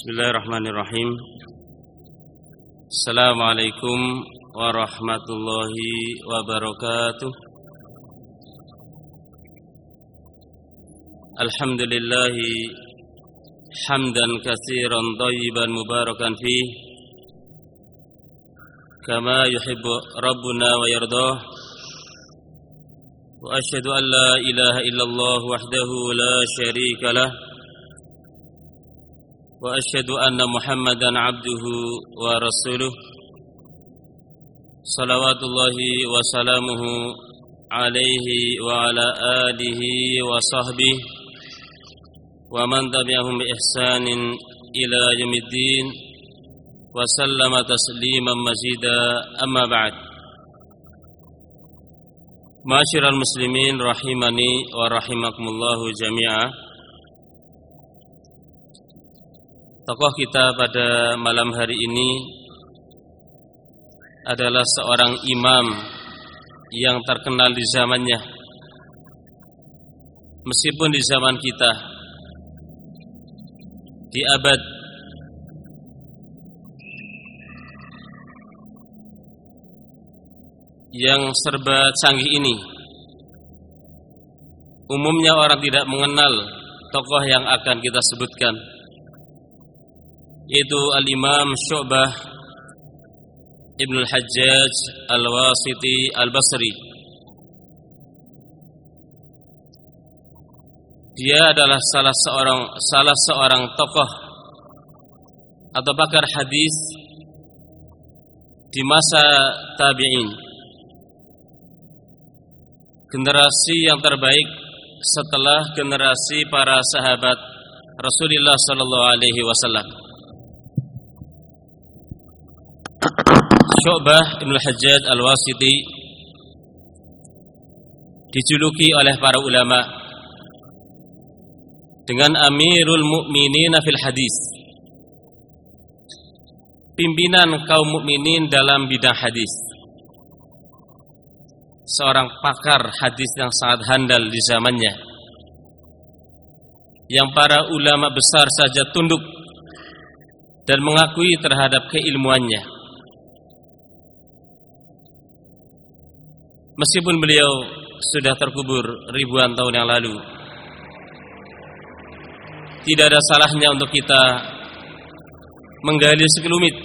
بسم الله الرحمن الرحيم السلام عليكم ورحمة الله وبركاته الحمد لله حمدا كثيرا طيبا مباركا فيه كما يحب ربنا ويرضاه وأشهد أن لا إله إلا الله وحده لا شريك له وأشهد أن محمدا عبده ورسوله صلوات الله وسلامه عليه وعلى آله وصحبه ومن تبعهم بإحسان إلى يوم الدين وسلم تسليما مزيدا. أما بعد معاشر المسلمين رحمني ورحمكم الله جميعا. Tokoh kita pada malam hari ini adalah seorang imam yang terkenal di zamannya. Meskipun di zaman kita di abad yang serba canggih ini umumnya orang tidak mengenal tokoh yang akan kita sebutkan yaitu Al-Imam Syu'bah Ibn Al-Hajjaj Al-Wasiti Al-Basri. Dia adalah salah seorang salah seorang tokoh atau pakar hadis di masa tabi'in. Generasi yang terbaik setelah generasi para sahabat Rasulullah sallallahu alaihi wasallam Syu'bah Ibn Hajjaj Al-Wasiti dijuluki oleh para ulama dengan Amirul Mukminin fil Hadis. Pimpinan kaum mukminin dalam bidang hadis. Seorang pakar hadis yang sangat handal di zamannya. Yang para ulama besar saja tunduk dan mengakui terhadap keilmuannya. Meskipun beliau sudah terkubur ribuan tahun yang lalu Tidak ada salahnya untuk kita Menggali sekelumit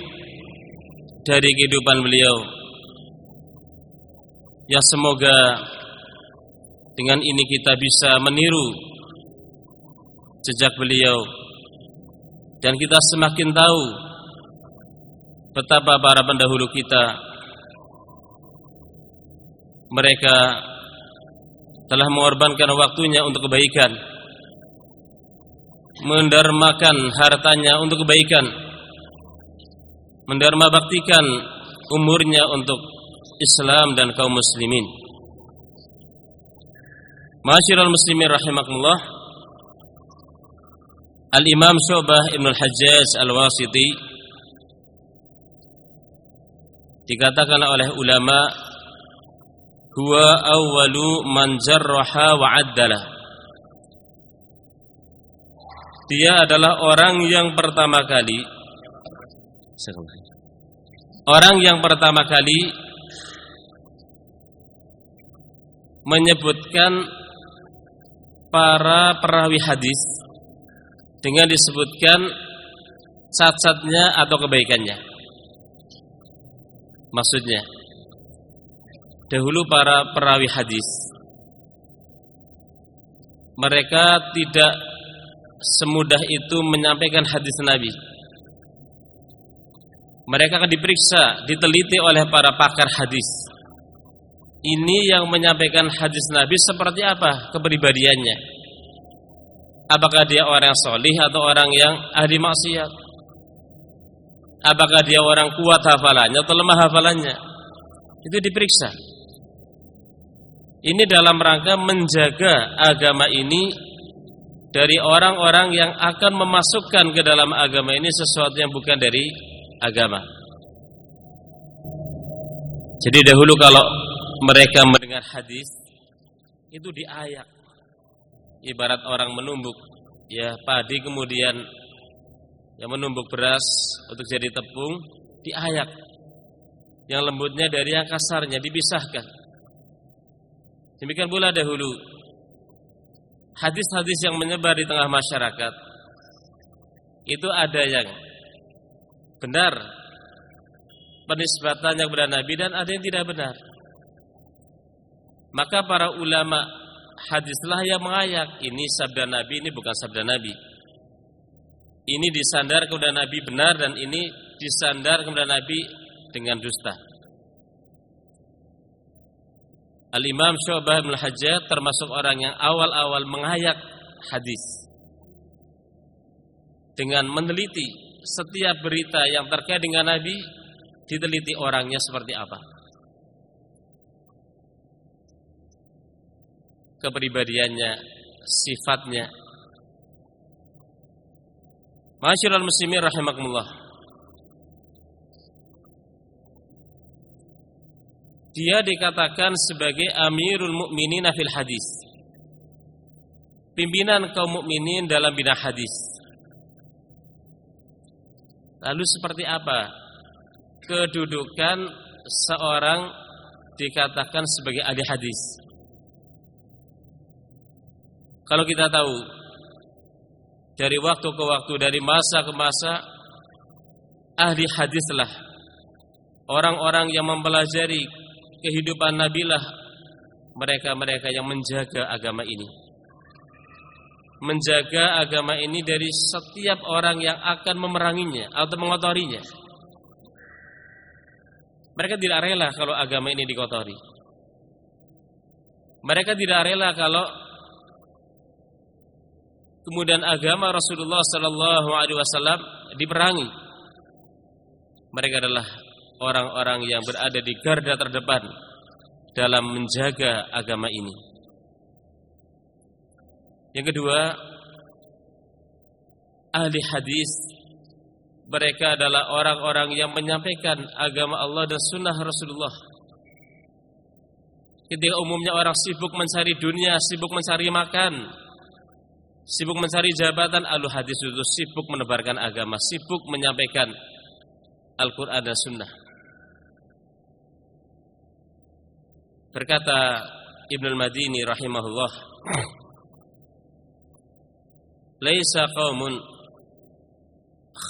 Dari kehidupan beliau. Yang semoga Dengan ini kita bisa meniru Jejak beliau Dan kita semakin tahu Betapa para pendahulu kita mereka telah mengorbankan waktunya untuk kebaikan mendarmakan hartanya untuk kebaikan mendarma baktikan umurnya untuk Islam dan kaum muslimin. Masyiral muslimin rahimakumullah Al-Imam Syu'bah Ibn Al-Hajjaj Al-Wasiti dikatakan oleh ulama huwa awwalu man jarraha wa addala dia adalah orang yang pertama kali. Orang yang pertama kali menyebutkan para perawi hadis dengan disebutkan cacat-catnya atau kebaikannya. Maksudnya dahulu para perawi hadis. Mereka tidak semudah itu menyampaikan hadis Nabi. Mereka akan diperiksa diteliti oleh para pakar hadis. Ini yang menyampaikan hadis Nabi seperti apa kepribadiannya? Apakah dia orang solih atau orang yang ahli maksiat? Apakah dia orang kuat hafalannya atau lemah hafalannya? Itu diperiksa ini dalam rangka menjaga agama ini dari orang-orang yang akan memasukkan ke dalam agama ini sesuatu yang bukan dari agama. Jadi dahulu kalau mereka mendengar hadis itu diayak. Ibarat orang menumbuk ya padi kemudian yang menumbuk beras untuk jadi tepung diayak. Yang lembutnya dari yang kasarnya dipisahkan. Demikian pula dahulu hadis-hadis yang menyebar di tengah masyarakat itu ada yang benar penisbatannya kepada Nabi dan ada yang tidak benar. Maka para ulama hadislah yang mengayak ini sabda Nabi ini bukan sabda Nabi ini disandar kepada Nabi benar dan ini disandar kepada Nabi dengan dusta. Al-Imam Syu'bah bin Hajjaj termasuk orang yang awal-awal mengayak hadis dengan meneliti setiap berita yang terkait dengan Nabi diteliti orangnya seperti apa. Kepribadiannya, sifatnya, Masyiral muslimin rahimakumullah. Dia dikatakan sebagai Amirul Mukminin fil hadis. Pimpinan kaum mukminin dalam bidang hadis. Lalu seperti apa kedudukan seorang dikatakan sebagai ahli hadis? Kalau kita tahu dari waktu ke waktu, dari masa ke masa, ahli hadislah orang-orang yang mempelajari kehidupan Nabilah mereka-mereka yang menjaga agama ini. Menjaga agama ini dari setiap orang yang akan memeranginya atau mengotorinya. Mereka tidak rela kalau agama ini dikotori. Mereka tidak rela kalau kemudian agama Rasulullah sallallahu alaihi wasallam diperangi. Mereka adalah orang-orang yang berada di garda terdepan dalam menjaga agama ini. Yang kedua, ahli hadis mereka adalah orang-orang yang menyampaikan agama Allah dan sunnah Rasulullah. Ketika umumnya orang sibuk mencari dunia, sibuk mencari makan, Sibuk mencari jabatan Alu hadis itu sibuk menebarkan agama Sibuk menyampaikan Al-Quran dan Sunnah Berkata Ibn al-Madini rahimahullah Laisa qawmun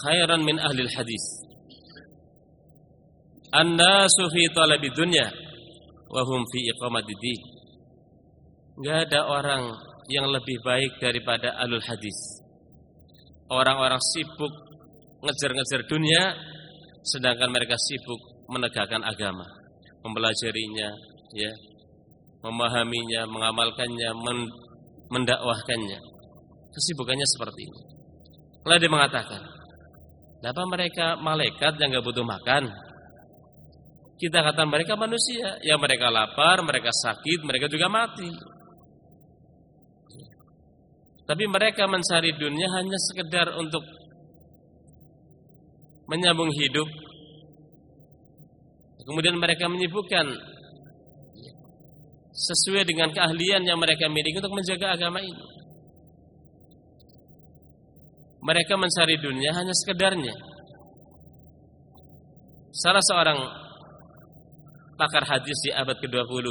Khairan min ahli hadis An-nasu fi talabi dunya Wahum fi iqamadidih Gak ada orang yang lebih baik daripada alul hadis. Orang-orang sibuk ngejar-ngejar dunia sedangkan mereka sibuk menegakkan agama, mempelajarinya, ya, memahaminya, mengamalkannya, mendakwahkannya. Kesibukannya seperti ini. Lalu dia mengatakan, "Kenapa mereka malaikat yang enggak butuh makan?" Kita kata mereka manusia, ya mereka lapar, mereka sakit, mereka juga mati. Tapi mereka mencari dunia hanya sekedar untuk menyambung hidup. Kemudian mereka menyibukkan sesuai dengan keahlian yang mereka miliki untuk menjaga agama ini. Mereka mencari dunia hanya sekedarnya. Salah seorang pakar hadis di abad ke-20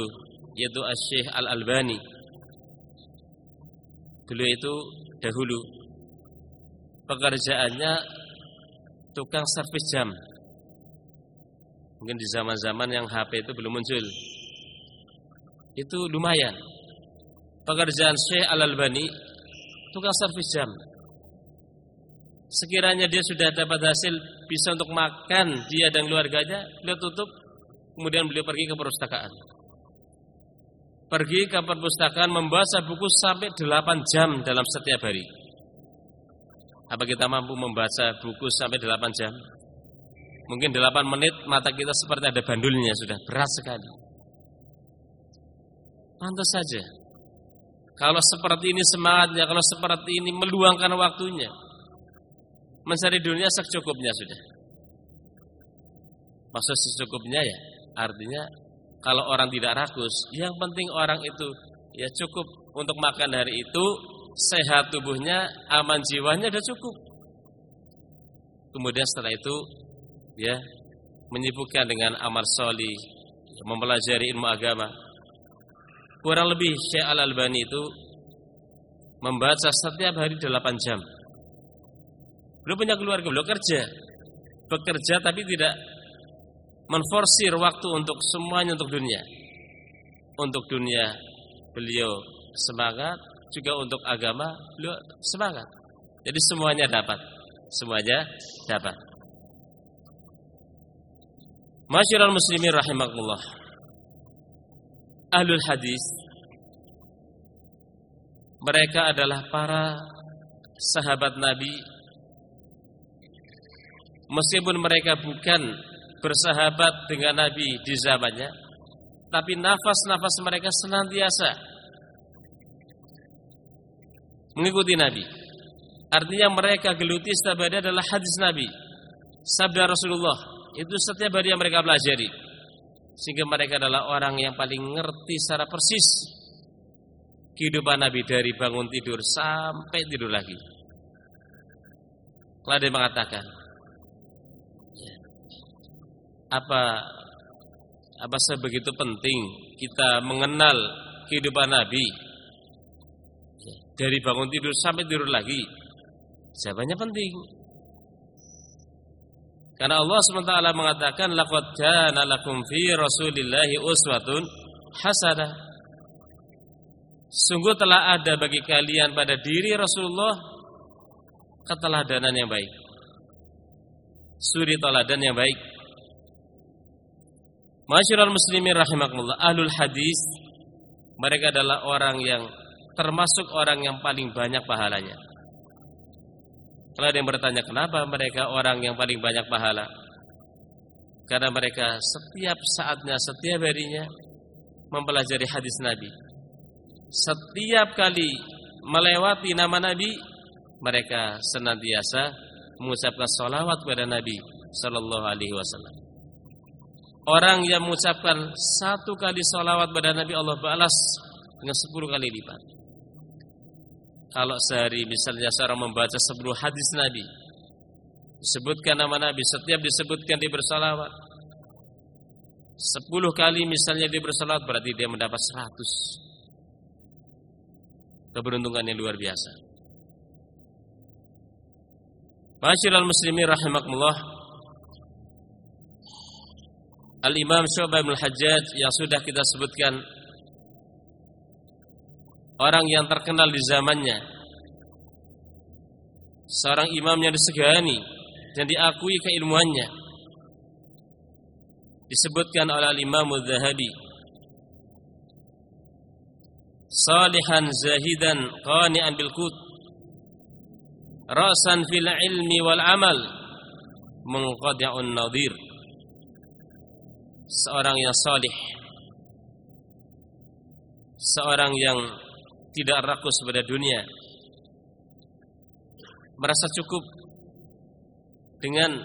yaitu Asy-Syaikh Al-Albani Beliau itu dahulu pekerjaannya tukang servis jam. Mungkin di zaman-zaman yang HP itu belum muncul. Itu lumayan. Pekerjaan Syekh Al-Albani tukang servis jam. Sekiranya dia sudah dapat hasil bisa untuk makan dia dan keluarganya, beliau tutup, kemudian beliau pergi ke perpustakaan pergi ke perpustakaan membaca buku sampai 8 jam dalam setiap hari. Apa kita mampu membaca buku sampai 8 jam? Mungkin 8 menit mata kita seperti ada bandulnya sudah berat sekali. Pantas saja. Kalau seperti ini semangatnya, kalau seperti ini meluangkan waktunya. Mencari dunia secukupnya sudah. Maksud secukupnya ya, artinya kalau orang tidak rakus, yang penting orang itu ya cukup untuk makan hari itu, sehat tubuhnya, aman jiwanya sudah cukup. kemudian setelah itu ya menyibukkan dengan amal solih, mempelajari ilmu agama. Kurang lebih Syekh Al Albani itu membaca setiap hari 8 jam. Beliau punya keluarga, beliau kerja, bekerja tapi tidak menforsir waktu untuk semuanya untuk dunia. Untuk dunia beliau semangat, juga untuk agama beliau semangat. Jadi semuanya dapat, semuanya dapat. Masyarakat muslimin rahimakumullah. Ahlul hadis mereka adalah para sahabat Nabi. Meskipun mereka bukan bersahabat dengan Nabi di zamannya tapi nafas-nafas mereka senantiasa mengikuti Nabi. Artinya mereka geluti sabda adalah hadis Nabi sabda Rasulullah. Itu setiap hari yang mereka pelajari sehingga mereka adalah orang yang paling ngerti secara persis kehidupan Nabi dari bangun tidur sampai tidur lagi. Kalau dia mengatakan apa apa sebegitu penting kita mengenal kehidupan Nabi dari bangun tidur sampai tidur lagi. Jawabannya penting. Karena Allah SWT mengatakan laqad kana lakum fi Rasulillahi uswatun hasanah. Sungguh telah ada bagi kalian pada diri Rasulullah keteladanan yang baik. Suri teladan yang baik. Masyarul muslimin rahimakumullah, ahlul hadis mereka adalah orang yang termasuk orang yang paling banyak pahalanya. Kalau ada yang bertanya kenapa mereka orang yang paling banyak pahala? Karena mereka setiap saatnya, setiap harinya mempelajari hadis Nabi. Setiap kali melewati nama Nabi, mereka senantiasa mengucapkan salawat kepada Nabi Sallallahu Alaihi Wasallam. Orang yang mengucapkan satu kali salawat kepada Nabi Allah balas dengan sepuluh kali lipat. Kalau sehari misalnya seorang membaca sepuluh hadis Nabi Disebutkan nama Nabi Setiap disebutkan dia bersalawat. Sepuluh kali misalnya dia bersalawat Berarti dia mendapat seratus. Keberuntungan yang luar biasa. Masyiral muslimin rahimakumullah. Al-Imam Syu'bah bin Hajjaj Yang sudah kita sebutkan orang yang terkenal di zamannya. Seorang imam yang disegani dan diakui keilmuannya. Disebutkan oleh Imam Az-Zahabi salihan zahidan qani'an bil qut rasan fil ilmi wal amal. Munqadi'un nadir. Seorang yang salih. Seorang yang tidak rakus pada dunia. Merasa cukup dengan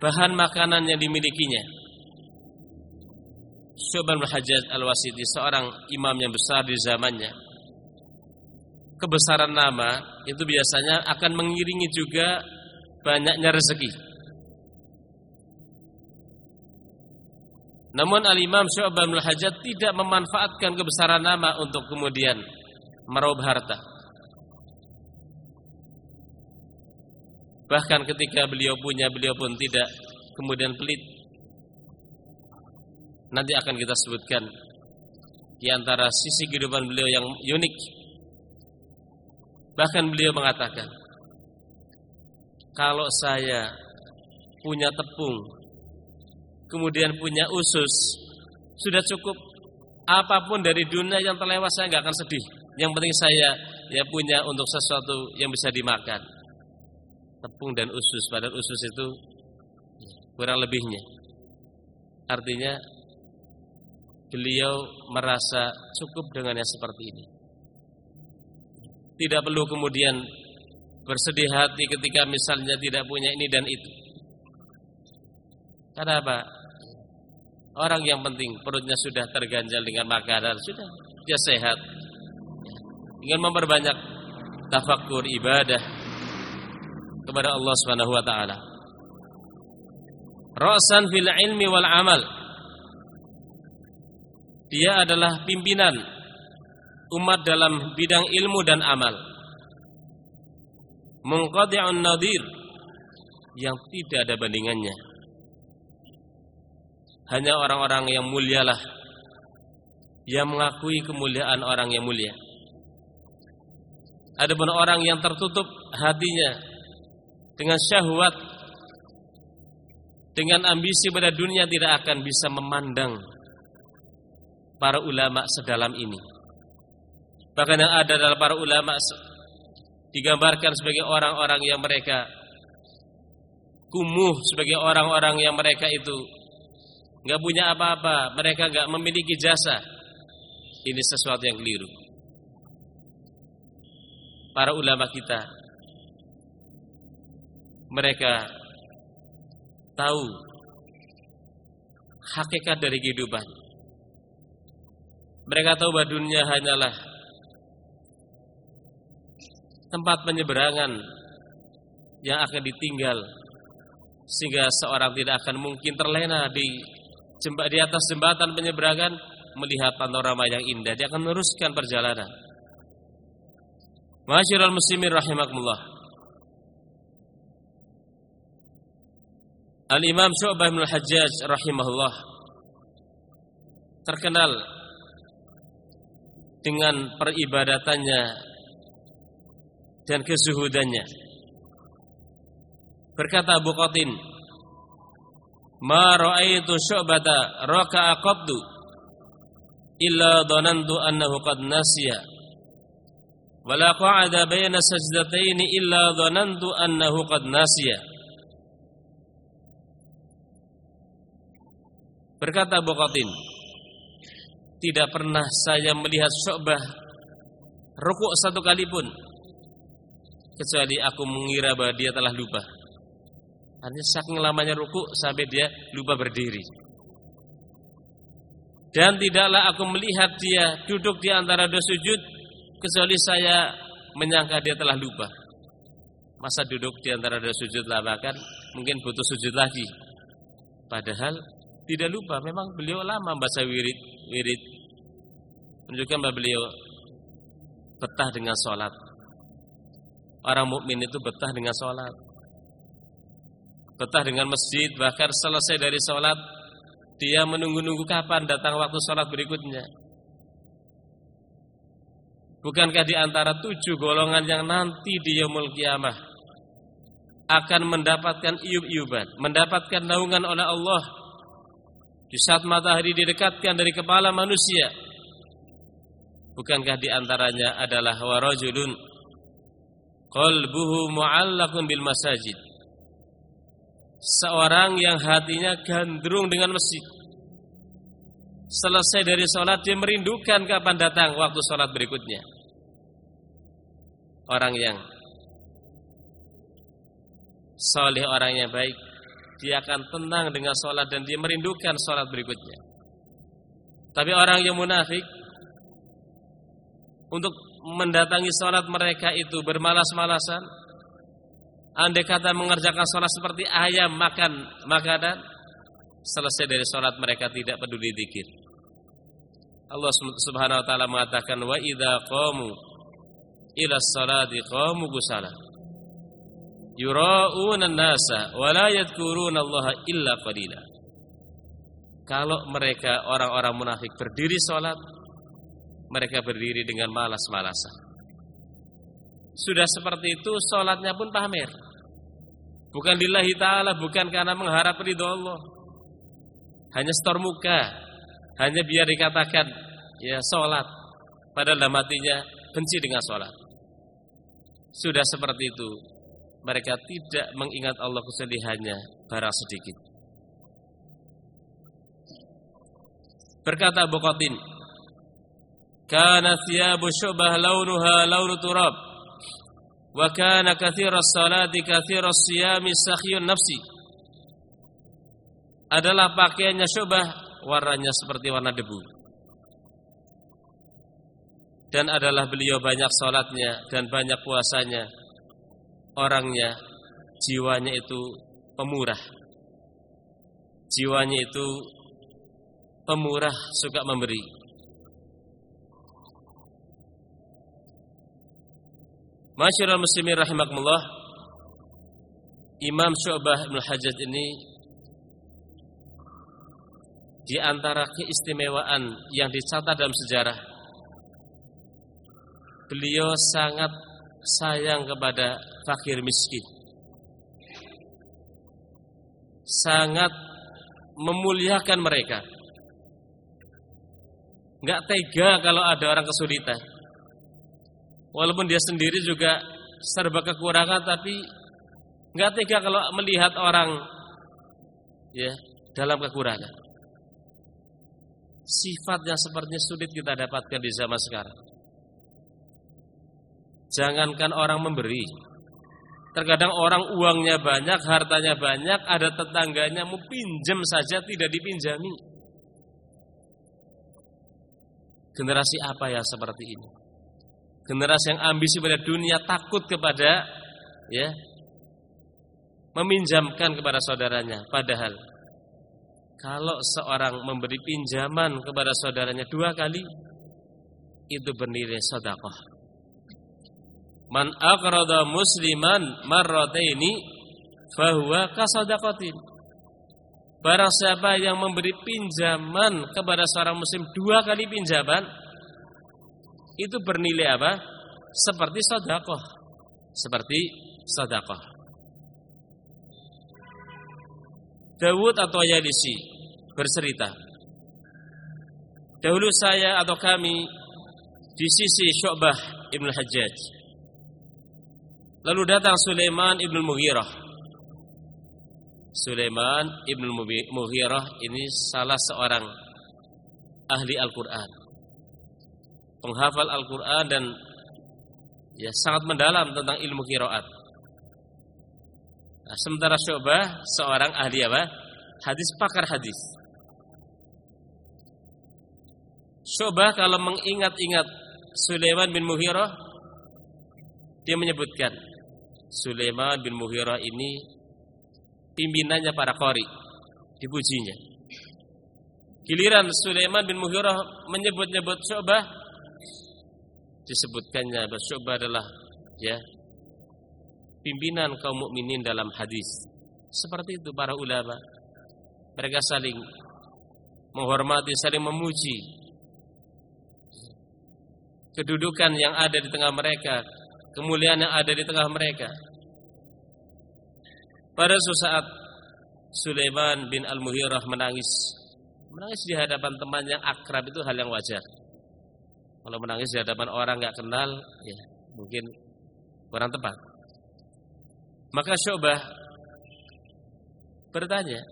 bahan makanan yang dimilikinya. Syuban Al-Hajjaj Al-Wasiti seorang imam yang besar di zamannya. Kebesaran nama itu biasanya akan mengiringi juga banyaknya rezeki Namun Al-Imam Syu'bah bin Hajjat tidak memanfaatkan kebesaran nama untuk kemudian meraup harta. Bahkan ketika beliau punya, beliau pun tidak kemudian pelit. Nanti akan kita sebutkan di antara sisi kehidupan beliau yang unik. Bahkan beliau mengatakan, kalau saya punya tepung kemudian punya usus, sudah cukup. Apa pun dari dunia yang terlewat saya nggak akan sedih. Yang penting saya ya punya untuk sesuatu yang bisa dimakan. Tepung dan usus, padahal usus itu kurang lebihnya. Artinya beliau merasa cukup dengan yang seperti ini. Tidak perlu kemudian bersedih hati ketika misalnya tidak punya ini dan itu. Karena apa? Orang yang penting perutnya sudah terganjal dengan makanan, sudah dia sehat. Ingin memperbanyak tafakur ibadah, kepada Allah Subhanahu wa taala. Ra'san fil ilmi wal amal. Dia adalah pimpinan umat dalam bidang ilmu dan amal. Munqadi'un nadir yang tidak ada bandingannya. Hanya orang-orang yang mulialah yang mengakui kemuliaan orang yang mulia. Adapun orang yang tertutup hatinya dengan syahwat dengan ambisi pada dunia tidak akan bisa memandang para ulama sedalam ini. Bahkan yang ada dalam para ulama digambarkan sebagai orang-orang yang mereka kumuh sebagai orang-orang yang mereka itu nggak punya apa-apa, mereka nggak memiliki jasa. Ini sesuatu yang keliru. Para ulama kita mereka tahu hakikat dari kehidupan. Mereka tahu bahwa dunia hanyalah tempat penyeberangan yang akan ditinggal sehingga seorang tidak akan mungkin terlena di di atas jembatan penyeberangan melihat panorama yang indah dia akan meneruskan perjalanan. Masyiral muslimin rahimakumullah. Al-Imam Syu'bah bin Al-Hajjaj rahimahullah terkenal dengan peribadatannya dan kezuhudannya. Berkata Abu Qatin, "Ma ra'aitu Syu'bata raka'a qabdu illa dhanantu annahu qad nasiya." Wala qa'ada baina sajdatayn illa dhanantu annahu qad nasiya. Berkata Abu Qatin, tidak pernah saya melihat Syu'bah rukuk satu kali pun kecuali aku mengira bahwa dia telah lupa. Hanya saking lamanya rukuk sampai dia lupa berdiri. Dan tidaklah aku melihat dia duduk di antara dua sujud kecuali saya menyangka dia telah lupa. Masa duduk di antara dua sujud lah bahkan mungkin butuh sujud lagi. Padahal tidak lupa memang beliau lama membaca wirid wirid menunjukkan bahwa beliau betah dengan sholat orang mukmin itu betah dengan sholat betah dengan masjid bahkan selesai dari sholat dia menunggu-nunggu kapan datang waktu sholat berikutnya. Bukankah di antara tujuh golongan yang nanti di yaumul kiamah akan mendapatkan iub-iuban mendapatkan naungan oleh Allah? Di saat matahari didekatkan dari kepala manusia Bukankah di antaranya adalah warajulun qalbuhu mu'allaqun bil masajid Seorang yang hatinya gandrung dengan masjid Selesai dari sholat dia merindukan kapan datang waktu sholat berikutnya Orang yang Soleh orang yang baik dia akan tenang dengan sholat dan dia merindukan sholat berikutnya. Tapi orang yang munafik untuk mendatangi sholat mereka itu bermalas-malasan. Andai kata mengerjakan sholat seperti ayam makan makanan, selesai dari sholat mereka tidak peduli dikir. Allah Subhanahu Wa Taala mengatakan wa idha qamu ila salati qamu kusala yura'una nasa wa la Allah illa qalila. Kalau mereka orang-orang munafik berdiri salat, mereka berdiri dengan malas-malasan. Sudah seperti itu salatnya pun pamer. Bukan lillahi taala, bukan karena mengharap ridho Allah. Hanya setor muka, hanya biar dikatakan ya salat padahal dalam hatinya benci dengan salat. Sudah seperti itu, mereka tidak mengingat Allah kesedihannya barang sedikit. Berkata Abu Qatin, "Kana thiyabu syubah launuha launu turab, kana katsiras salati katsiras siyami sakhiyun nafsi." Adalah pakaiannya syubah warnanya seperti warna debu. Dan adalah beliau banyak salatnya dan banyak puasanya orangnya jiwanya itu pemurah. Jiwanya itu pemurah, suka memberi. Masyarakat muslimin rahimakumullah Imam Syu'bah Ibn Hajjaj ini di antara keistimewaan yang dicatat dalam sejarah beliau sangat sayang kepada fakir miskin. Sangat memuliakan mereka. Enggak tega kalau ada orang kesulitan Walaupun dia sendiri juga serba kekurangan tapi nggak tega kalau melihat orang ya dalam kekurangan. Sifat yang sepertinya sulit kita dapatkan di zaman sekarang. Jangankan orang memberi. Terkadang orang uangnya banyak, hartanya banyak, ada tetangganya mau pinjam saja tidak dipinjami. Generasi apa ya seperti ini? Generasi yang ambisi pada dunia takut kepada ya meminjamkan kepada saudaranya padahal kalau seorang memberi pinjaman kepada saudaranya dua kali itu bernilai sedekah. Man aqrada musliman marrataini fahuwa kasadaqatin. Barang siapa yang memberi pinjaman kepada seorang muslim dua kali pinjaman itu bernilai apa? Seperti sodakoh Seperti sodakoh Dawud atau Yadisi bercerita. Dahulu saya atau kami Di sisi Syu'bah Ibn Hajjaj. Lalu datang Sulaiman Ibn Mughirah. Sulaiman Ibn Mughirah ini salah seorang ahli Al-Quran penghafal Al-Qur'an dan ya sangat mendalam tentang ilmu qiraat. Nah, sementara Syu'bah seorang ahli apa? Hadis pakar hadis. Syu'bah kalau mengingat-ingat Sulaiman bin Muhirah dia menyebutkan Sulaiman bin Muhirah ini pimpinannya para qari dipujinya. Giliran Sulaiman bin Muhirah menyebut-nyebut Syu'bah disebutkannya Syu'bah adalah ya pimpinan kaum mukminin dalam hadis. Seperti itu para ulama. Mereka saling menghormati, saling memuji kedudukan yang ada di tengah mereka, kemuliaan yang ada di tengah mereka. Pada suatu saat Sulaiman bin Al-Muhirah menangis. Menangis di hadapan teman yang akrab itu hal yang wajar. Kalau menangis di hadapan orang nggak kenal, ya mungkin kurang tepat. Maka Syu'bah bertanya,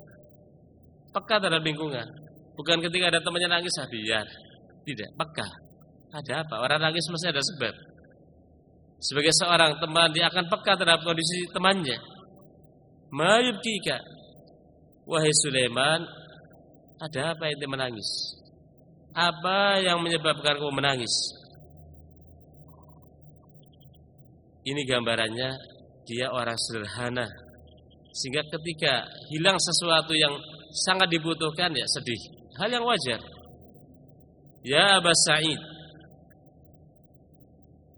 peka terhadap lingkungan. Bukan ketika ada temannya nangis, ah biar. Tidak, peka. Ada apa? Orang nangis mesti ada sebab. Sebagai seorang teman, dia akan peka terhadap kondisi temannya. Mayubkika. Wahai Sulaiman, ada apa yang menangis? Apa yang menyebabkan kamu menangis? Ini gambarannya dia orang sederhana. Sehingga ketika hilang sesuatu yang sangat dibutuhkan ya sedih. Hal yang wajar. Ya Aba Sa'id.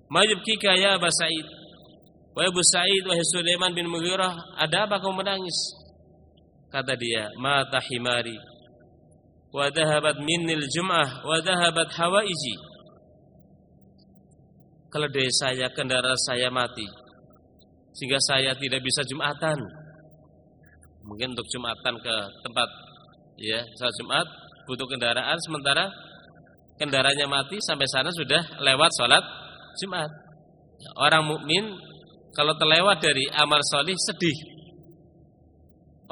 Majibkika ya Aba Sa'id. Wahai Abu Sa'id, wahai Sulaiman bin Mughirah, ada apa kamu menangis? Kata dia, mata himari wa dhahabat minnil jum'ah wa dhahabat hawaiji. Keledai saya kendaraan saya mati sehingga saya tidak bisa jumatan. Mungkin untuk jumatan ke tempat ya saat Jumat butuh kendaraan sementara kendaraannya mati sampai sana sudah lewat sholat Jumat. Orang mukmin kalau terlewat dari amal solih sedih.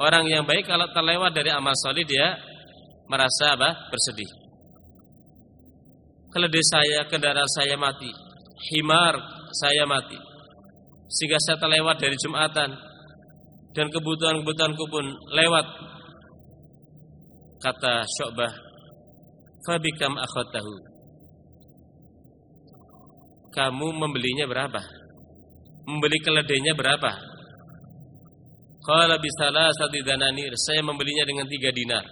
Orang yang baik kalau terlewat dari amal solih dia merasa apa? bersedih. Keledai saya, kendaraan saya mati, himar saya mati. Sehingga saya terlewat dari Jumatan dan kebutuhan-kebutuhanku pun lewat. Kata Syu'bah, "Fabikam akhatahu?" Kamu membelinya berapa? Membeli keledainya berapa? Qala satu dananir. Saya membelinya dengan tiga dinar.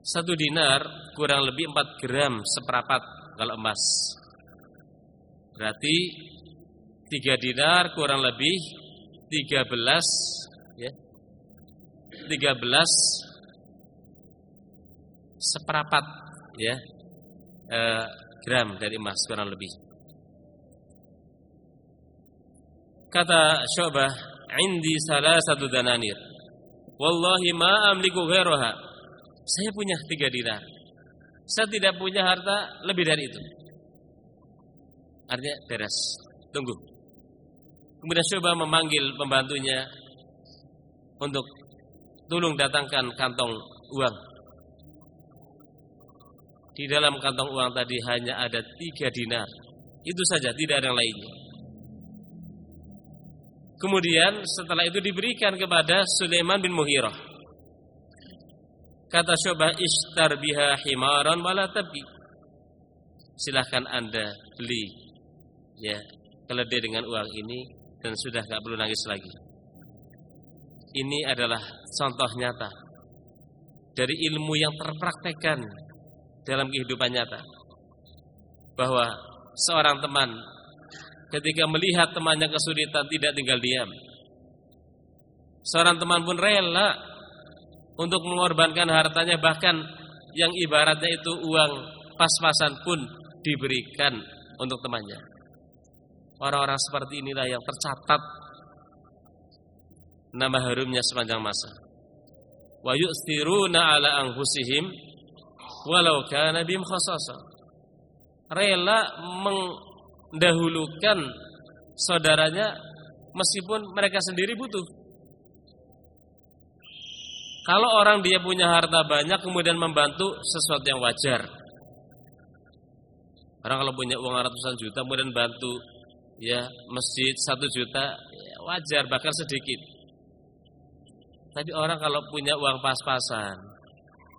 Satu dinar kurang lebih 4 gram seperapat kalau emas. Berarti tiga dinar kurang lebih 13 ya. 13 seperapat ya. Eh, gram dari emas kurang lebih. Kata Syu'bah, "Indi satu dananir. Wallahi ma amliku ghairaha." Saya punya tiga dinar. Saya tidak punya harta lebih dari itu. Artinya beres. Tunggu. Kemudian Syu'bah memanggil pembantunya untuk tolong datangkan kantong uang. Di dalam kantong uang tadi hanya ada tiga dinar. Itu saja, tidak ada yang lainnya. Kemudian setelah itu diberikan kepada Sulaiman bin Muhirah. Kata Syubah istar biha himaran wala. Silahkan Anda beli ya keledai dengan uang ini dan sudah tidak perlu nangis lagi. Ini adalah contoh nyata dari ilmu yang terpraktekkan dalam kehidupan nyata bahwa seorang teman ketika melihat temannya kesulitan tidak tinggal diam. Seorang teman pun rela untuk mengorbankan hartanya bahkan yang ibaratnya itu uang pas-pasan pun diberikan untuk temannya. Orang-orang seperti inilah yang tercatat nama harumnya sepanjang masa. Wa yu'thiruna ala anfusihim walau kana bihim khasasa. Rela mendahulukan saudaranya meskipun mereka sendiri butuh. Kalau orang dia punya harta banyak kemudian membantu sesuatu yang wajar. Orang kalau punya uang ratusan juta kemudian bantu ya masjid satu juta ya wajar bahkan sedikit. Tapi orang kalau punya uang pas-pasan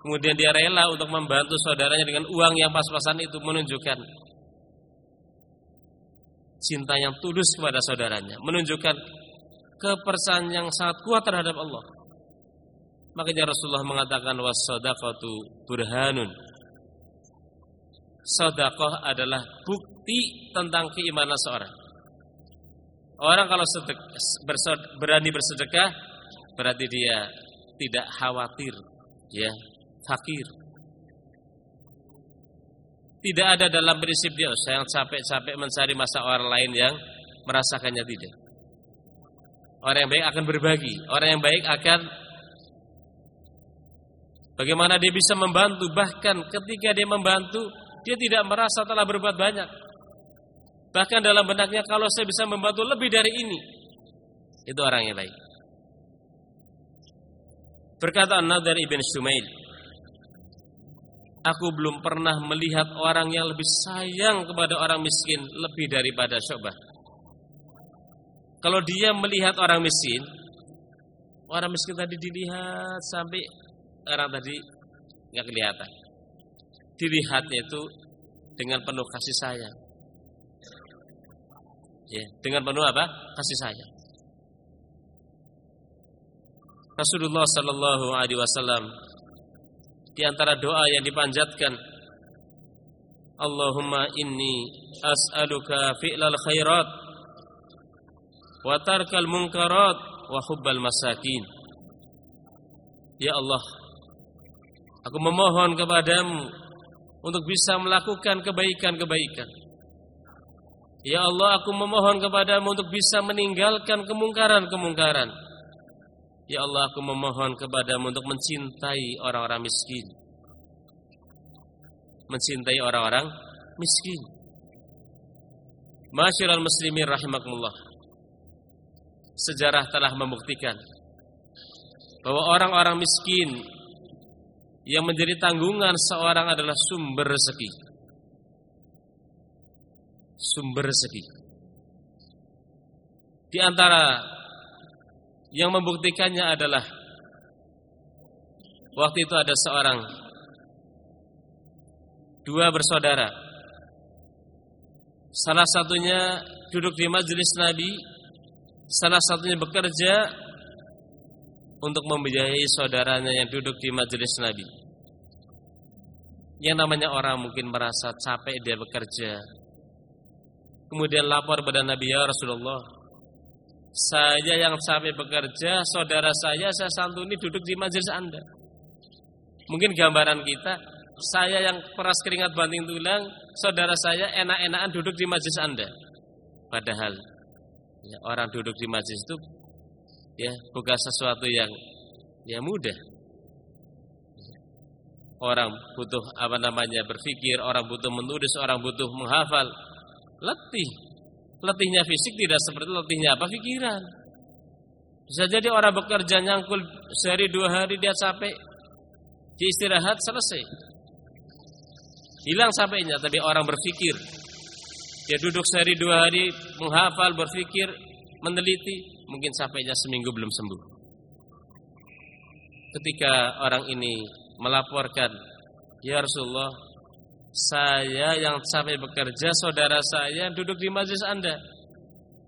kemudian dia rela untuk membantu saudaranya dengan uang yang pas-pasan itu menunjukkan cinta yang tulus kepada saudaranya, menunjukkan kepercayaan yang sangat kuat terhadap Allah. Makanya Rasulullah mengatakan was-shadaqatu burhanun. Sedekah adalah bukti tentang keimanan seorang. Orang kalau berani bersedekah berarti dia tidak khawatir ya, fakir. Tidak ada dalam prinsip dia saya capek-capek mencari masa orang lain yang merasakannya tidak. Orang yang baik akan berbagi, orang yang baik akan bagaimana dia bisa membantu bahkan ketika dia membantu dia tidak merasa telah berbuat banyak. Bahkan dalam benaknya kalau saya bisa membantu lebih dari ini, itu orang yang baik. Berkata An-Nadar Ibn Shumail Aku belum pernah melihat orang yang lebih sayang kepada orang miskin lebih daripada Syu'bah. Kalau dia melihat orang miskin, orang miskin tadi dilihat sampai orang tadi nggak kelihatan. Dilihatnya itu dengan penuh kasih sayang. Ya, dengan penuh apa? Kasih sayang. Rasulullah sallallahu alaihi wasallam di antara doa yang dipanjatkan Allahumma inni as'aluka fi'lal khairat wa tarkal munkarat wa hubbal masakin Ya Allah aku memohon kepadamu untuk bisa melakukan kebaikan-kebaikan. Ya Allah aku memohon kepadamu untuk bisa meninggalkan kemungkaran-kemungkaran. Ya Allah aku memohon kepadamu untuk mencintai orang-orang miskin. Mencintai orang-orang miskin. Masyiral muslimin rahimakumullah. Sejarah telah membuktikan Bahwa orang-orang miskin Yang menjadi tanggungan seorang adalah sumber rezeki Sumber rezeki Di antara yang membuktikannya adalah waktu itu ada seorang dua bersaudara. Salah satunya duduk di majelis Nabi, salah satunya bekerja untuk membiayai saudaranya yang duduk di majelis Nabi. Yang namanya orang mungkin merasa capek dia bekerja. Kemudian lapor kepada Nabi ya Rasulullah, saya yang capek bekerja, saudara saya saya santuni duduk di majelis Anda. Mungkin gambaran kita, saya yang peras keringat banting tulang, saudara saya enak-enakan duduk di majelis Anda. Padahal ya, orang duduk di majelis itu ya bukan sesuatu yang ya mudah. Orang butuh apa namanya berpikir, orang butuh menulis, orang butuh menghafal. Letih. Letihnya fisik tidak seperti letihnya apa pikiran. Bisa jadi orang bekerja nyangkul sehari dua hari dia capek, diistirahat selesai. Hilang sampainya, tapi orang berpikir. Dia duduk sehari dua hari menghafal, berpikir, meneliti, mungkin sampainya seminggu belum sembuh. Ketika orang ini melaporkan, "Ya Rasulullah, saya yang sampai bekerja, saudara saya duduk di majlis Anda."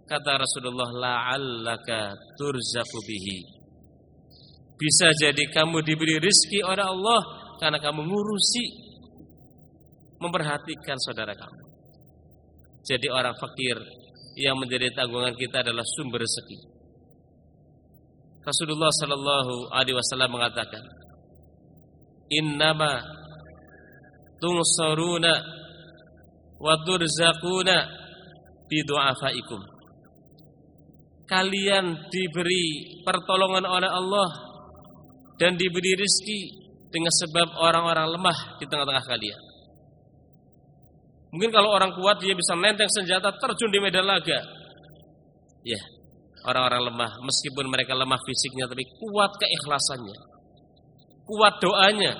Kata Rasulullah, "La'allaka turzaku bihi." Bisa jadi kamu diberi rizki oleh Allah karena kamu ngurusi memperhatikan saudara kamu. Jadi orang fakir yang menjadi tanggungan kita adalah sumber rezeki. Rasulullah sallallahu alaihi wasallam mengatakan, "Innama tunsaruna wa turzaquna bi du'afaikum." Kalian diberi pertolongan oleh Allah dan diberi rezeki dengan sebab orang-orang lemah di tengah-tengah kalian. Mungkin kalau orang kuat dia bisa menteng senjata terjun di medan laga. Ya, orang-orang lemah meskipun mereka lemah fisiknya tapi kuat keikhlasannya. Kuat doanya.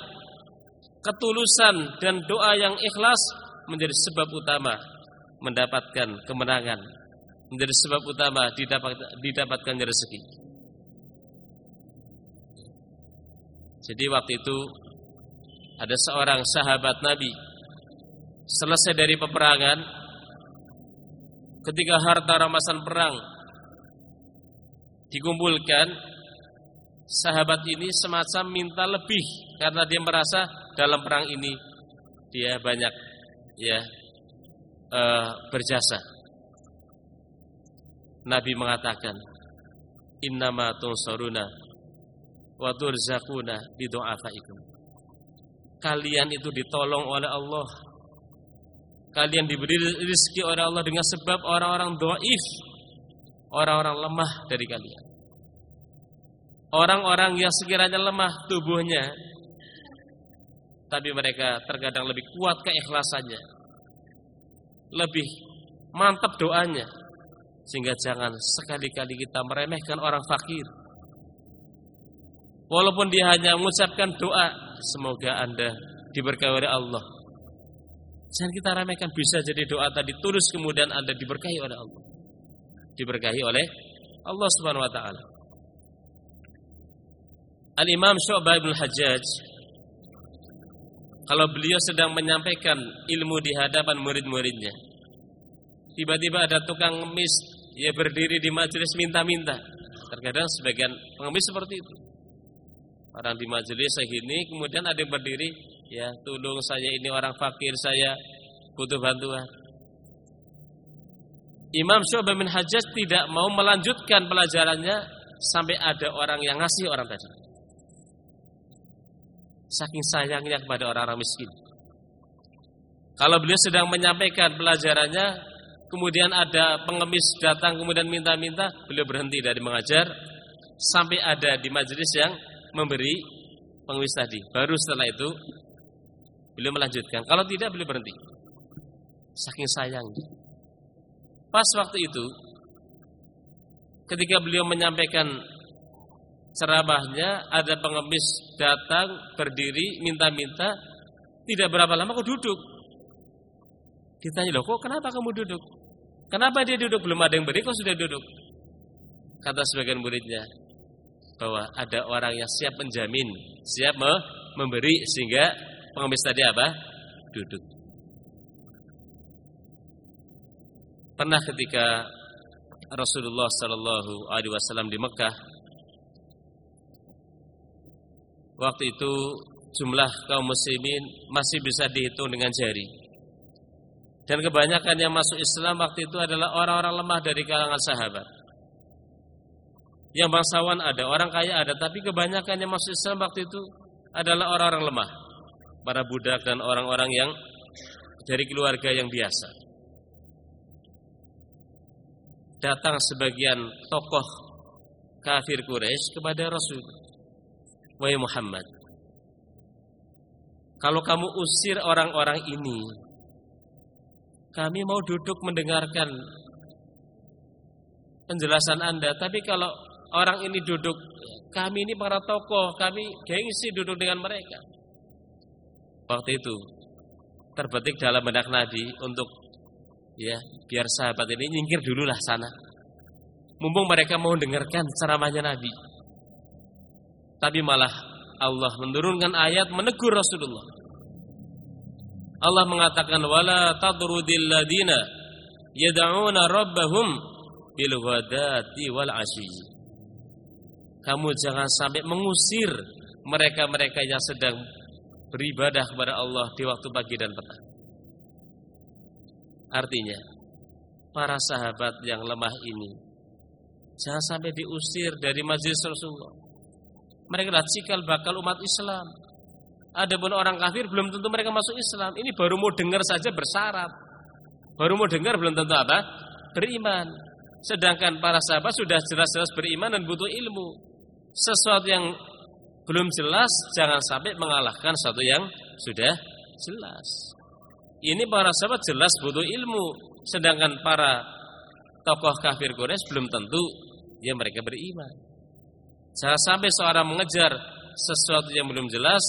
Ketulusan dan doa yang ikhlas menjadi sebab utama mendapatkan kemenangan. Menjadi sebab utama didapat, didapatkan rezeki. Jadi waktu itu ada seorang sahabat Nabi selesai dari peperangan ketika harta ramasan perang dikumpulkan sahabat ini semacam minta lebih karena dia merasa dalam perang ini dia banyak ya uh, berjasa. Nabi mengatakan innama tunsaruna wa turzaquna bidu'afaikum kalian itu ditolong oleh Allah. Kalian diberi rezeki oleh Allah dengan sebab orang-orang doif, orang-orang lemah dari kalian. Orang-orang yang sekiranya lemah tubuhnya, tapi mereka terkadang lebih kuat keikhlasannya, lebih mantap doanya, sehingga jangan sekali-kali kita meremehkan orang fakir. Walaupun dia hanya mengucapkan doa, semoga anda diberkahi oleh Allah Jangan kita remehkan bisa jadi doa tadi tulus kemudian Anda diberkahi oleh Allah. Diberkahi oleh Allah Subhanahu wa taala. Al-Imam Syu'bah bin Hajjaj kalau beliau sedang menyampaikan ilmu di hadapan murid-muridnya. Tiba-tiba ada tukang ngemis, ia berdiri di majelis minta-minta. Terkadang sebagian pengemis seperti itu. Orang di majelis segini kemudian ada yang berdiri ya tolong saya ini orang fakir saya butuh bantuan. Imam Syu'bah bin Hajjaj tidak mau melanjutkan pelajarannya sampai ada orang yang ngasih orang tadi. Saking sayangnya kepada orang-orang miskin. Kalau beliau sedang menyampaikan pelajarannya, kemudian ada pengemis datang kemudian minta-minta, beliau berhenti dari mengajar sampai ada di majelis yang memberi pengemis tadi. Baru setelah itu Beliau melanjutkan. Kalau tidak beliau berhenti. Saking sayang. Pas waktu itu ketika beliau menyampaikan ceramahnya ada pengemis datang berdiri minta-minta tidak berapa lama kok duduk. Ditanya loh kok kenapa kamu duduk? Kenapa dia duduk belum ada yang beri kok sudah duduk? Kata sebagian muridnya bahwa ada orang yang siap menjamin, siap memberi sehingga Pengemis tadi apa? Duduk. Pernah ketika Rasulullah Shallallahu Alaihi Wasallam di Mekah, waktu itu jumlah kaum muslimin masih bisa dihitung dengan jari. Dan kebanyakan yang masuk Islam waktu itu adalah orang-orang lemah dari kalangan sahabat. Yang bangsawan ada, orang kaya ada, tapi kebanyakan yang masuk Islam waktu itu adalah orang-orang lemah. Para budak dan orang-orang yang dari keluarga yang biasa. Datang sebagian tokoh kafir Quraisy kepada Rasul. Wahai Muhammad, kalau kamu usir orang-orang ini, kami mau duduk mendengarkan penjelasan Anda. Tapi kalau orang ini duduk, kami ini para tokoh, kami gengsi duduk dengan mereka. Waktu itu terbetik dalam benak Nabi untuk ya biar sahabat ini nyingkir dululah sana. Mumpung mereka mau dengarkan ceramahnya Nabi. Tapi malah Allah menurunkan ayat menegur Rasulullah. Allah mengatakan wala tadrudil ladina yad'una rabbahum bil wal. Kamu jangan sampai mengusir mereka-mereka yang sedang beribadah kepada Allah di waktu pagi dan petang. Artinya, para sahabat yang lemah ini jangan sampai diusir dari majlis Rasulullah. Mereka adalah cikal bakal umat Islam. Ada pun orang kafir belum tentu mereka masuk Islam. Ini baru mau dengar saja bersyarat. Baru mau dengar belum tentu apa? Beriman. Sedangkan para sahabat sudah jelas-jelas beriman dan butuh ilmu. Sesuatu yang belum jelas jangan sampai mengalahkan satu yang sudah jelas. Ini para sahabat jelas butuh ilmu, sedangkan para tokoh kafir Quraisy belum tentu ya mereka beriman. Jangan sampai seorang mengejar sesuatu yang belum jelas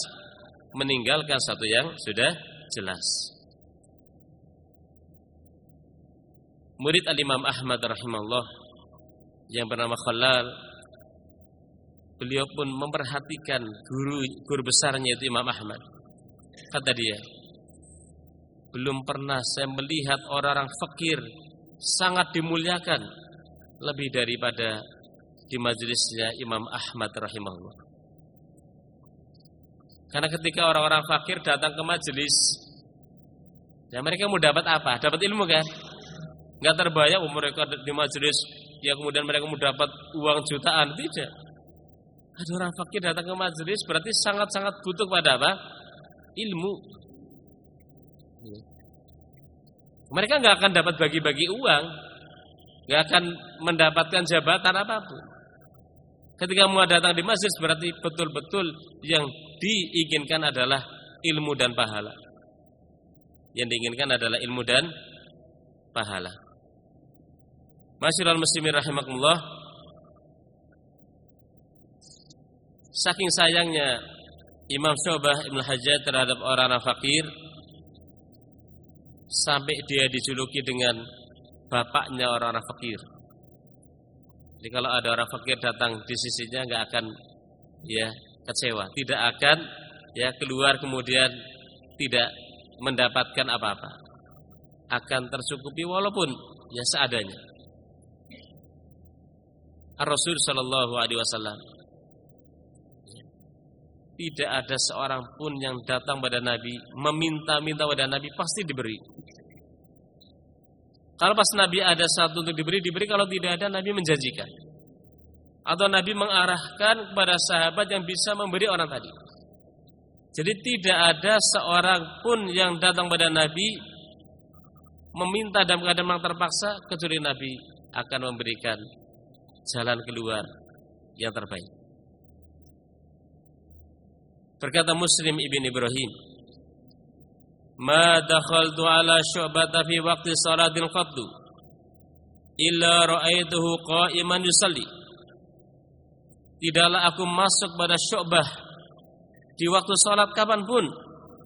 meninggalkan satu yang sudah jelas. Murid Al-Imam Ahmad rahimahullah yang bernama Khalal beliau pun memperhatikan guru guru besarnya itu Imam Ahmad. Kata dia, belum pernah saya melihat orang-orang fakir sangat dimuliakan lebih daripada di majelisnya Imam Ahmad rahimahullah. Karena ketika orang-orang fakir datang ke majelis, ya mereka mau dapat apa? Dapat ilmu kan? Enggak terbayang umur mereka di majelis, ya kemudian mereka mau dapat uang jutaan, tidak. Ada orang fakir datang ke majelis berarti sangat-sangat butuh pada apa? Ilmu. Mereka nggak akan dapat bagi-bagi uang, nggak akan mendapatkan jabatan apa pun. Ketika mau datang di masjid berarti betul-betul yang diinginkan adalah ilmu dan pahala. Yang diinginkan adalah ilmu dan pahala. Masyiral muslimin rahimakumullah. Saking sayangnya Imam Syu'bah Ibn Hajar terhadap orang-orang fakir sampai dia dijuluki dengan bapaknya orang-orang fakir. Jadi kalau ada orang fakir datang di sisinya nggak akan ya kecewa, tidak akan ya keluar kemudian tidak mendapatkan apa-apa. Akan tercukupi walaupun ya seadanya. Ar-Rasul sallallahu alaihi wasallam tidak ada seorang pun yang datang pada Nabi meminta-minta pada Nabi pasti diberi. Kalau pas Nabi ada satu untuk diberi, diberi. Kalau tidak ada, Nabi menjanjikan. Atau Nabi mengarahkan kepada sahabat yang bisa memberi orang tadi. Jadi tidak ada seorang pun yang datang pada Nabi meminta dalam keadaan terpaksa kecuali Nabi akan memberikan jalan keluar yang terbaik. Berkata Muslim Ibn Ibrahim, ma dakhaltu ala syu'bata fi waqti salatil qaddu illa ra'aituhu qa'iman yusalli. Tidaklah aku masuk pada syu'bah di waktu salat kapan pun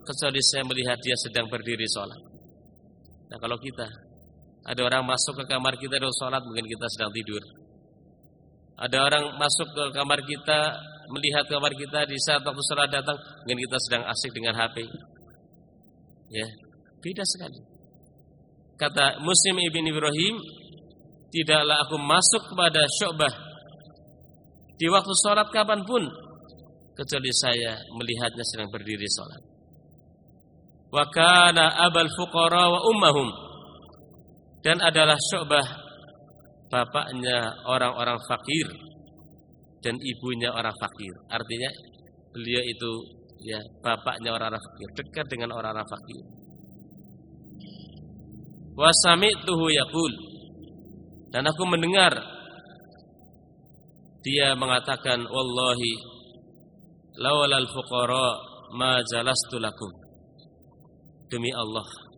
kecuali saya melihat dia sedang berdiri salat. Nah kalau kita ada orang masuk ke kamar kita dan salat mungkin kita sedang tidur. Ada orang masuk ke kamar kita melihat kamar kita di saat waktu salat datang mungkin kita sedang asik dengan HP Ya, beda sekali. Kata Muslim ibn Ibrahim, tidaklah aku masuk kepada Syu'bah di waktu sholat kapan pun, kecuali saya melihatnya sedang berdiri salat. Wa kana abal fuqara wa ummahum dan adalah Syu'bah bapaknya orang-orang fakir dan ibunya orang fakir. Artinya beliau itu ya bapaknya orang-orang fakir, dekat dengan orang-orang fakir. Wa sami'tuhu yaqul. Dan aku mendengar dia mengatakan wallahi lawalal fuqara ma jalastu lakum. Demi Allah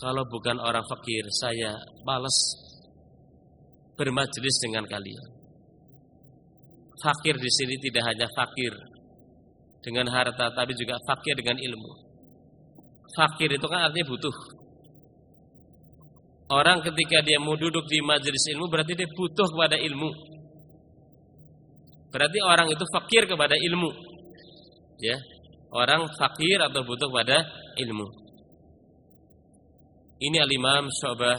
kalau bukan orang fakir saya balas bermajlis dengan kalian. Fakir di sini tidak hanya fakir dengan harta tapi juga fakir dengan ilmu fakir itu kan artinya butuh Orang ketika dia mau duduk di majelis ilmu berarti dia butuh kepada ilmu. Berarti orang itu fakir kepada ilmu. Ya. Orang fakir atau butuh kepada ilmu. Ini al-Imam Syu'bah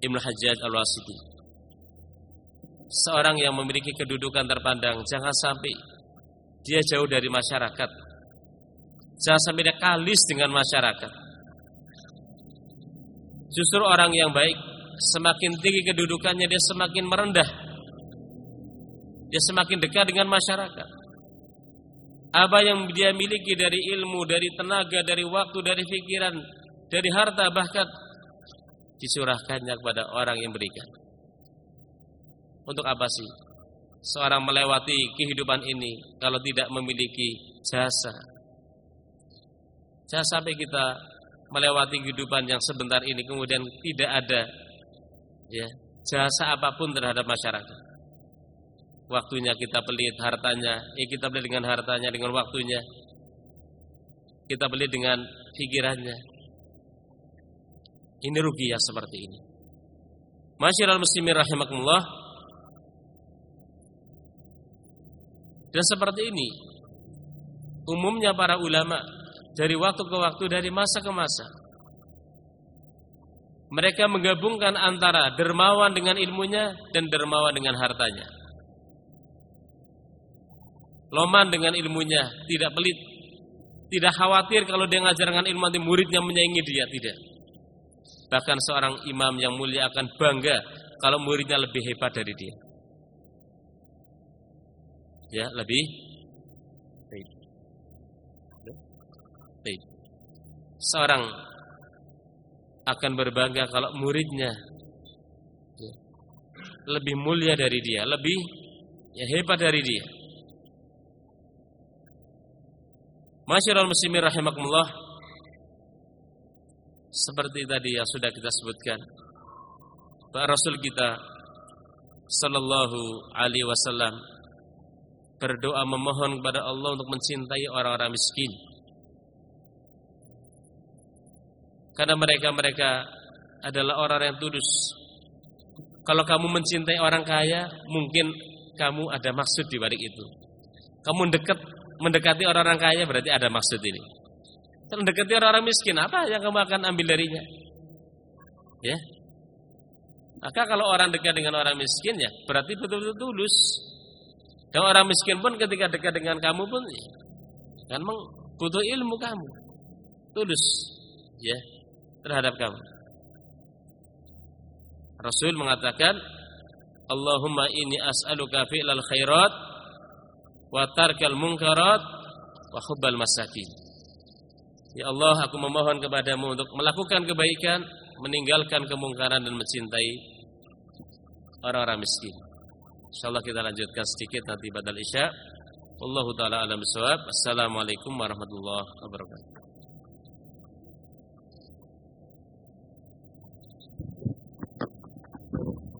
Ibnu Hajjaj Al-Wasiti. Seorang yang memiliki kedudukan terpandang jangan sampai dia jauh dari masyarakat. Jangan sampai dia kalis dengan masyarakat. Justru orang yang baik semakin tinggi kedudukannya dia semakin merendah. Dia semakin dekat dengan masyarakat. Apa yang dia miliki dari ilmu, dari tenaga, dari waktu, dari pikiran, dari harta bahkan disurahkannya kepada orang yang berikan. Untuk apa sih? Seorang melewati kehidupan ini kalau tidak memiliki jasa. Jangan sampai kita melewati kehidupan yang sebentar ini kemudian tidak ada ya jasa apa pun terhadap masyarakat. Waktunya kita pelit, hartanya, ya kita beli dengan hartanya, dengan waktunya. Kita beli dengan pikirannya. Ini rugi ya seperti ini. Masyiral muslimin rahimakumullah. Dan seperti ini umumnya para ulama dari waktu ke waktu, dari masa ke masa. Mereka menggabungkan antara dermawan dengan ilmunya dan dermawan dengan hartanya. Loman dengan ilmunya, tidak pelit. Tidak khawatir kalau dia ngajarkan ilmu nanti muridnya menyaingi dia, tidak. Bahkan seorang imam yang mulia akan bangga kalau muridnya lebih hebat dari dia. Ya, lebih. Seorang akan berbangga kalau muridnya lebih mulia dari dia, lebih ya hebat dari dia. Masyarul muslimin rahimakumullah seperti tadi yang sudah kita sebutkan Pak Rasul kita sallallahu alaihi wasallam berdoa memohon kepada Allah untuk mencintai orang-orang miskin Karena mereka-mereka adalah orang yang tulus. Kalau kamu mencintai orang kaya, mungkin kamu ada maksud di balik itu. Kamu dekat mendekati orang-orang kaya berarti ada maksud ini. Kalau mendekati orang-orang miskin, apa yang kamu akan ambil darinya? Ya. Maka kalau orang dekat dengan orang miskin ya berarti betul-betul tulus. Dan orang miskin pun ketika dekat dengan kamu pun ya, kan butuh ilmu kamu. Tulus. Ya terhadap kamu. Rasul mengatakan, Allahumma inni as'aluka fi'lal khairat wa tarkal munkarat wa hubbal masakin. Ya Allah, aku memohon kepadamu untuk melakukan kebaikan, meninggalkan kemungkaran dan mencintai orang-orang miskin. Insyaallah kita lanjutkan sedikit nanti badal isya. Wallahu taala alam. Assalamualaikum warahmatullahi wabarakatuh.